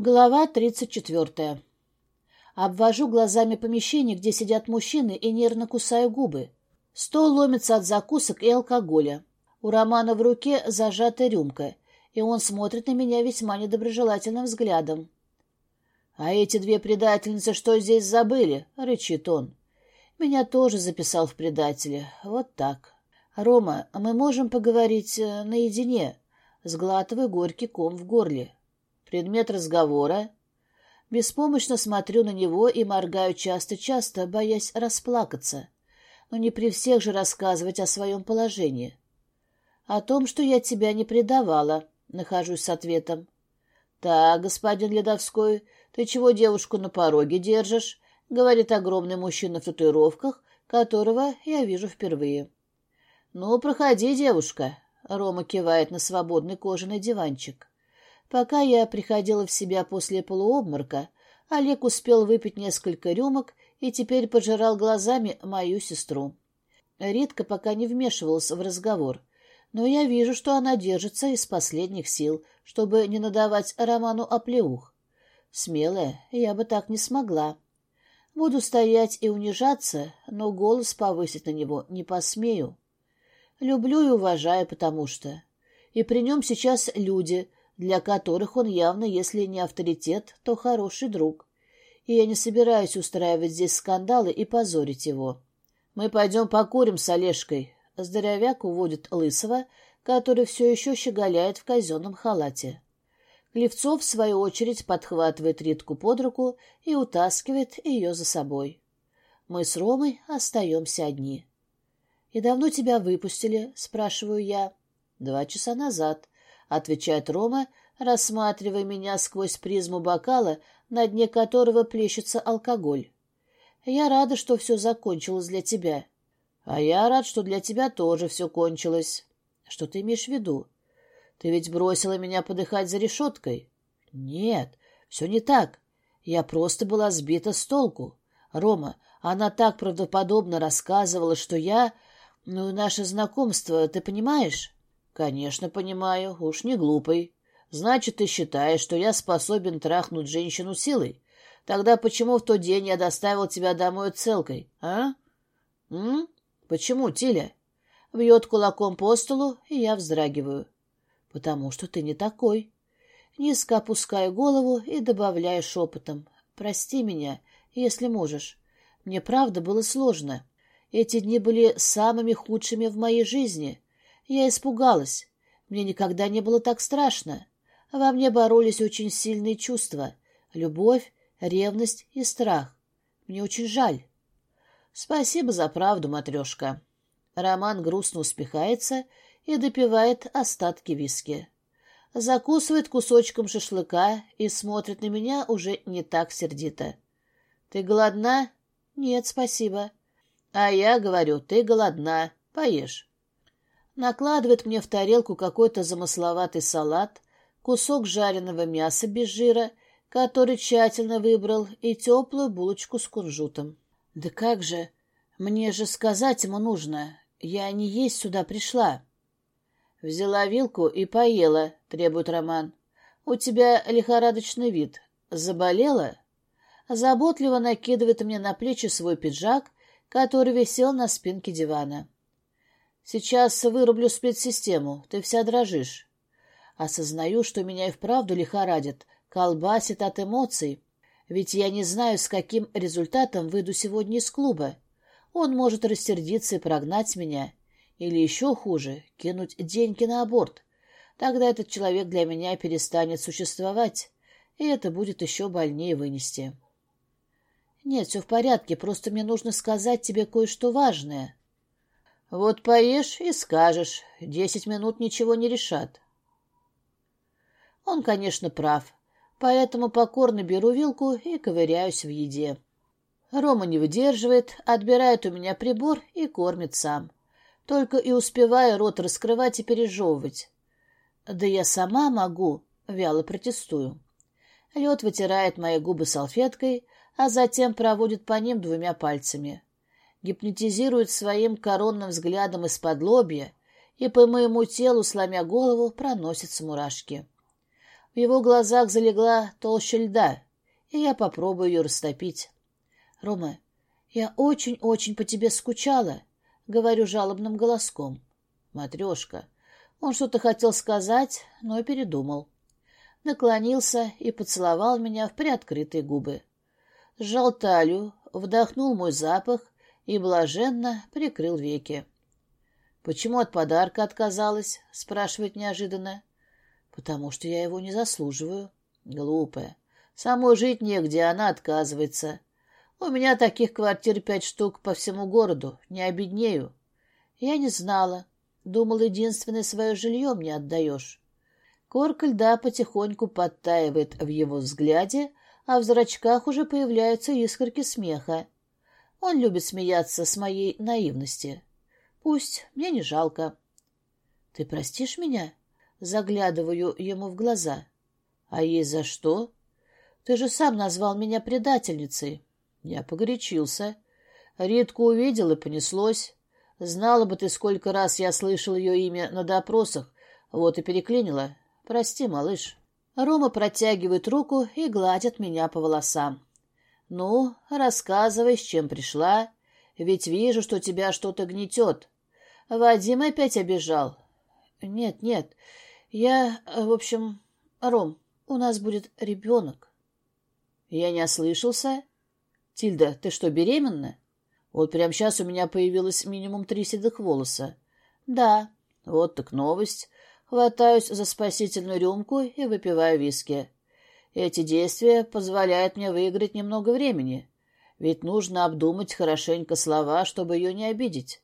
Глава тридцать четвертая. Обвожу глазами помещение, где сидят мужчины, и нервно кусаю губы. Стол ломится от закусок и алкоголя. У Романа в руке зажата рюмка, и он смотрит на меня весьма недоброжелательным взглядом. «А эти две предательницы что здесь забыли?» — рычит он. «Меня тоже записал в предателя. Вот так. Рома, мы можем поговорить э, наедине?» Сглатываю горький ком в горле. Предмет разговора. Беспомощно смотрю на него и моргаю часто-часто, боясь расплакаться. Но не при всех же рассказывать о своем положении. О том, что я тебя не предавала, нахожусь с ответом. «Так, господин Ледовской, ты чего девушку на пороге держишь?» — говорит огромный мужчина в татуировках, которого я вижу впервые. «Ну, проходи, девушка», — Рома кивает на свободный кожаный диванчик. Пока я приходила в себя после полуобморка, Олег успел выпить несколько рюмок и теперь пожирал глазами мою сестру. Ритка пока не вмешивалась в разговор, но я вижу, что она держится из последних сил, чтобы не надавать Роману оплеух. Смелая, я бы так не смогла. Буду стоять и унижаться, но голос повысить на него не посмею. Люблю и уважаю, потому что... И при нем сейчас люди, для которых он явно, если не авторитет, то хороший друг. И я не собираюсь устраивать здесь скандалы и позорить его. Мы пойдем покурим с Олежкой. Здоровяк уводит Лысого, который все еще щеголяет в казенном халате. Клевцов, в свою очередь, подхватывает Ритку под руку и утаскивает ее за собой. Мы с Ромой остаемся одни. — И давно тебя выпустили? — спрашиваю я. — Два часа назад, — отвечает Рома, рассматривая меня сквозь призму бокала, на дне которого плещется алкоголь. «Я рада, что все закончилось для тебя». «А я рад, что для тебя тоже все кончилось». «Что ты имеешь в виду? Ты ведь бросила меня подыхать за решеткой?» «Нет, все не так. Я просто была сбита с толку. Рома, она так правдоподобно рассказывала, что я... Ну, наше знакомство, ты понимаешь?» «Конечно, понимаю. Уж не глупый. Значит, ты считаешь, что я способен трахнуть женщину силой? Тогда почему в тот день я доставил тебя домой целкой, а? М? Почему, Тиля?» Бьет кулаком по столу, и я вздрагиваю. «Потому что ты не такой». Низко опускаю голову и добавляю шепотом. «Прости меня, если можешь. Мне правда было сложно. Эти дни были самыми худшими в моей жизни. Я испугалась. Мне никогда не было так страшно. Во мне боролись очень сильные чувства — любовь, ревность и страх. Мне очень жаль. Спасибо за правду, матрешка. Роман грустно успехается и допивает остатки виски. Закусывает кусочком шашлыка и смотрит на меня уже не так сердито. «Ты голодна?» «Нет, спасибо». «А я говорю, ты голодна. Поешь» накладывает мне в тарелку какой-то замысловатый салат, кусок жареного мяса без жира, который тщательно выбрал, и теплую булочку с кунжутом. «Да как же? Мне же сказать ему нужно. Я не есть сюда пришла». «Взяла вилку и поела», — требует Роман. «У тебя лихорадочный вид. Заболела?» Заботливо накидывает мне на плечи свой пиджак, который висел на спинке дивана. Сейчас вырублю спецсистему, ты вся дрожишь. Осознаю, что меня и вправду лихорадит, колбасит от эмоций. Ведь я не знаю, с каким результатом выйду сегодня из клуба. Он может рассердиться и прогнать меня. Или еще хуже, кинуть деньги на аборт. Тогда этот человек для меня перестанет существовать, и это будет еще больнее вынести. Нет, все в порядке, просто мне нужно сказать тебе кое-что важное. Вот поешь и скажешь. Десять минут ничего не решат. Он, конечно, прав, поэтому покорно беру вилку и ковыряюсь в еде. Рома не выдерживает, отбирает у меня прибор и кормит сам. Только и успеваю рот раскрывать и пережевывать. Да я сама могу, вяло протестую. Лед вытирает мои губы салфеткой, а затем проводит по ним двумя пальцами гипнотизирует своим коронным взглядом из-под лобья, и по моему телу, сломя голову, проносятся мурашки. В его глазах залегла толща льда, и я попробую ее растопить. — Рома, я очень-очень по тебе скучала, — говорю жалобным голоском. Матрешка. Он что-то хотел сказать, но передумал. Наклонился и поцеловал меня в приоткрытые губы. Сжал талию, вдохнул мой запах и блаженно прикрыл веки. «Почему от подарка отказалась?» — спрашивает неожиданно. «Потому что я его не заслуживаю». Глупая. Самой жить негде, она отказывается. У меня таких квартир пять штук по всему городу, не обеднею. Я не знала. Думал, единственное свое жилье мне отдаешь. Корка льда потихоньку подтаивает в его взгляде, а в зрачках уже появляются искорки смеха. Он любит смеяться с моей наивности. Пусть, мне не жалко. Ты простишь меня? Заглядываю ему в глаза. А есть за что? Ты же сам назвал меня предательницей. Я погорячился. Ритку увидел и понеслось. Знала бы ты, сколько раз я слышал ее имя на допросах, вот и переклинила. Прости, малыш. Рома протягивает руку и гладит меня по волосам. Ну, рассказывай, с чем пришла. Ведь вижу, что тебя что-то гнетет. Вадим опять обижал. Нет, нет, я, в общем, Ром, у нас будет ребенок. Я не ослышался. Тильда, ты что, беременна? Вот прямо сейчас у меня появилось минимум три седых волоса. Да, вот так новость. Хватаюсь за спасительную рюмку и выпиваю виски. Эти действия позволяют мне выиграть немного времени. Ведь нужно обдумать хорошенько слова, чтобы ее не обидеть.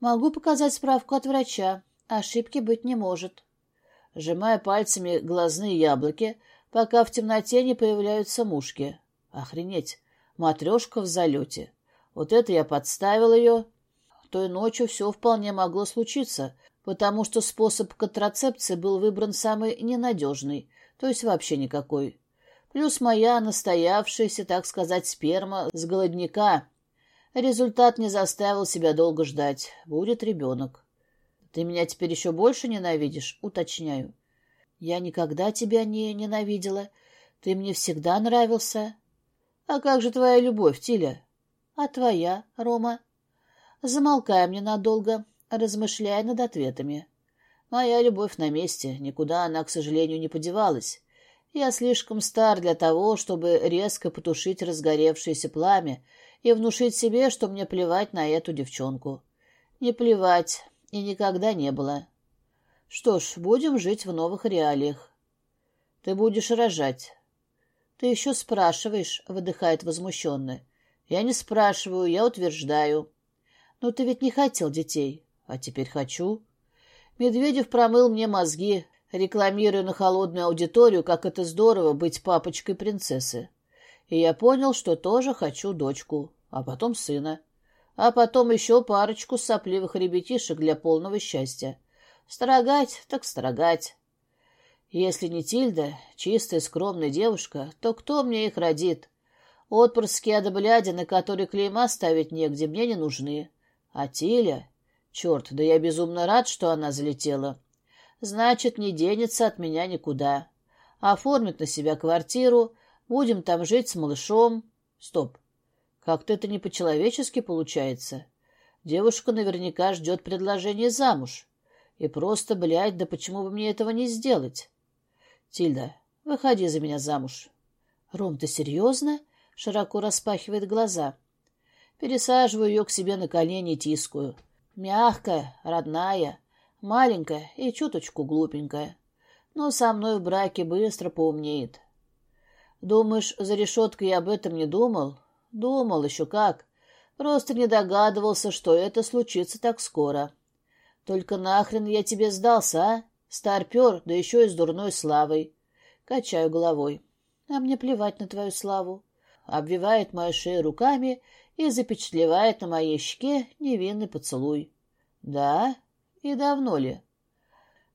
Могу показать справку от врача. Ошибки быть не может. Сжимая пальцами глазные яблоки, пока в темноте не появляются мушки. Охренеть, матрешка в залете. Вот это я подставил ее. Той ночью все вполне могло случиться, потому что способ контрацепции был выбран самый ненадежный, то есть вообще никакой. Плюс моя настоявшаяся, так сказать, сперма с голодника. Результат не заставил себя долго ждать. Будет ребенок. Ты меня теперь еще больше ненавидишь? Уточняю. Я никогда тебя не ненавидела. Ты мне всегда нравился. А как же твоя любовь, Тиля? А твоя, Рома? Замолкаем ненадолго, размышляя над ответами. Моя любовь на месте, никуда она, к сожалению, не подевалась. Я слишком стар для того, чтобы резко потушить разгоревшееся пламя и внушить себе, что мне плевать на эту девчонку. Не плевать, и никогда не было. Что ж, будем жить в новых реалиях. Ты будешь рожать. Ты еще спрашиваешь, выдыхает возмущенно. Я не спрашиваю, я утверждаю. Но ты ведь не хотел детей, а теперь хочу. Медведев промыл мне мозги, рекламируя на холодную аудиторию, как это здорово быть папочкой принцессы. И я понял, что тоже хочу дочку, а потом сына, а потом еще парочку сопливых ребятишек для полного счастья. Строгать так строгать. Если не Тильда, чистая скромная девушка, то кто мне их родит? Отпрыски от блядины, которые клейма ставить негде, мне не нужны. А Тиля... Черт, да я безумно рад, что она залетела. Значит, не денется от меня никуда. Оформит на себя квартиру, будем там жить с малышом. Стоп. Как-то это не по-человечески получается. Девушка наверняка ждет предложения замуж. И просто, блядь, да почему бы мне этого не сделать? Тильда, выходи за меня замуж. Ром, ты серьезно? Широко распахивает глаза. Пересаживаю ее к себе на колени и тискаю. Мягкая, родная, маленькая и чуточку глупенькая. Но со мной в браке быстро поумнеет. Думаешь, за решеткой я об этом не думал? Думал еще как. Просто не догадывался, что это случится так скоро. Только нахрен я тебе сдался, а? Старпер, да еще и с дурной славой. Качаю головой. А мне плевать на твою славу. Обвивает мою шею руками и запечатлевает на моей щеке невинный поцелуй. Да? И давно ли?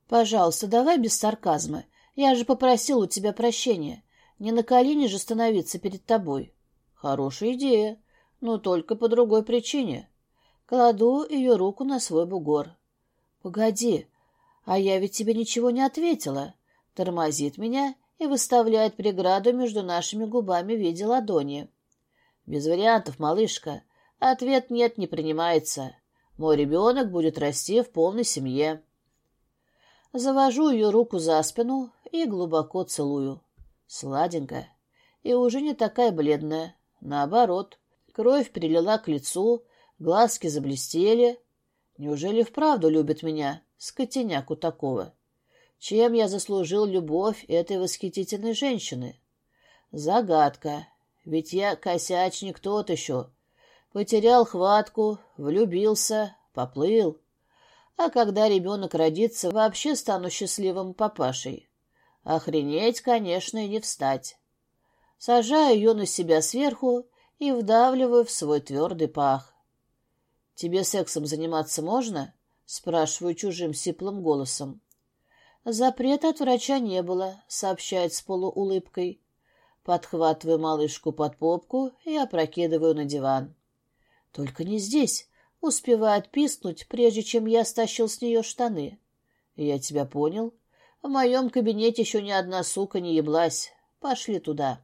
Пожалуйста, давай без сарказма. Я же попросил у тебя прощения. Не на колени же становиться перед тобой. Хорошая идея, но только по другой причине. Кладу ее руку на свой бугор. «Погоди, а я ведь тебе ничего не ответила. Тормозит меня и выставляет преграду между нашими губами в виде ладони. Без вариантов, малышка. Ответ «нет» не принимается. Мой ребенок будет расти в полной семье. Завожу ее руку за спину и глубоко целую. Сладенькая. И уже не такая бледная. Наоборот. Кровь прилила к лицу, глазки заблестели. Неужели вправду любит меня, скотиняку такого? Чем я заслужил любовь этой восхитительной женщины? Загадка. Ведь я косячник тот еще. Потерял хватку, влюбился, поплыл. А когда ребенок родится, вообще стану счастливым папашей. Охренеть, конечно, и не встать. Сажаю ее на себя сверху и вдавливаю в свой твердый пах. «Тебе сексом заниматься можно?» — спрашиваю чужим сиплым голосом. «Запрета от врача не было», — сообщает с полуулыбкой. Подхватываю малышку под попку и опрокидываю на диван. «Только не здесь», — успевает пискнуть, прежде чем я стащил с нее штаны. «Я тебя понял. В моем кабинете еще ни одна сука не еблась. Пошли туда».